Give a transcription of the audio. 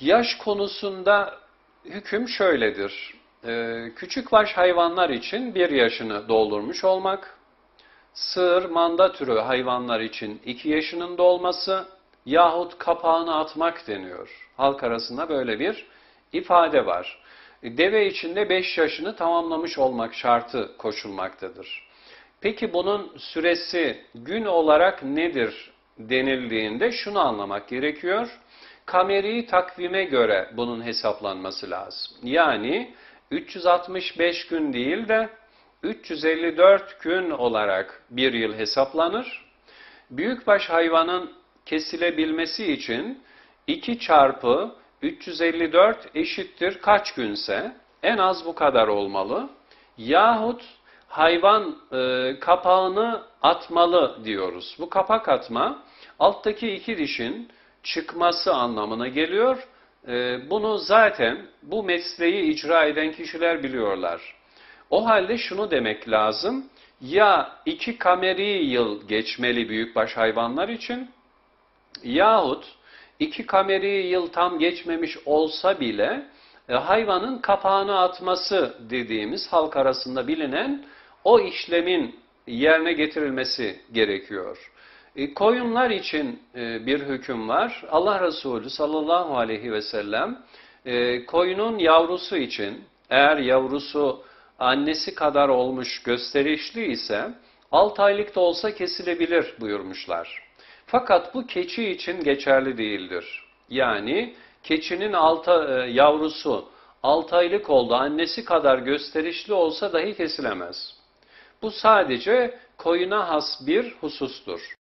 Yaş konusunda hüküm şöyledir. Ee, küçükbaş hayvanlar için bir yaşını doldurmuş olmak, sığır, manda türü hayvanlar için iki yaşının dolması yahut kapağını atmak deniyor. Halk arasında böyle bir ifade var. Deve için de 5 yaşını tamamlamış olmak şartı koşulmaktadır. Peki bunun süresi gün olarak nedir denildiğinde şunu anlamak gerekiyor. Kameri takvime göre bunun hesaplanması lazım. Yani 365 gün değil de 354 gün olarak bir yıl hesaplanır. Büyükbaş hayvanın kesilebilmesi için 2 çarpı 354 eşittir kaç günse en az bu kadar olmalı. Yahut hayvan e, kapağını atmalı diyoruz. Bu kapak atma alttaki iki dişin çıkması anlamına geliyor. E, bunu zaten bu mesleği icra eden kişiler biliyorlar. O halde şunu demek lazım. Ya iki kameri yıl geçmeli büyükbaş hayvanlar için yahut iki kameri yıl tam geçmemiş olsa bile e, hayvanın kapağını atması dediğimiz halk arasında bilinen o işlemin yerine getirilmesi gerekiyor. E, koyunlar için e, bir hüküm var. Allah Resulü sallallahu aleyhi ve sellem koyunun yavrusu için eğer yavrusu annesi kadar olmuş gösterişli ise 6 aylık da olsa kesilebilir buyurmuşlar. Fakat bu keçi için geçerli değildir. Yani keçinin altı, yavrusu 6 aylık oldu annesi kadar gösterişli olsa dahi kesilemez. Bu sadece koyuna has bir husustur.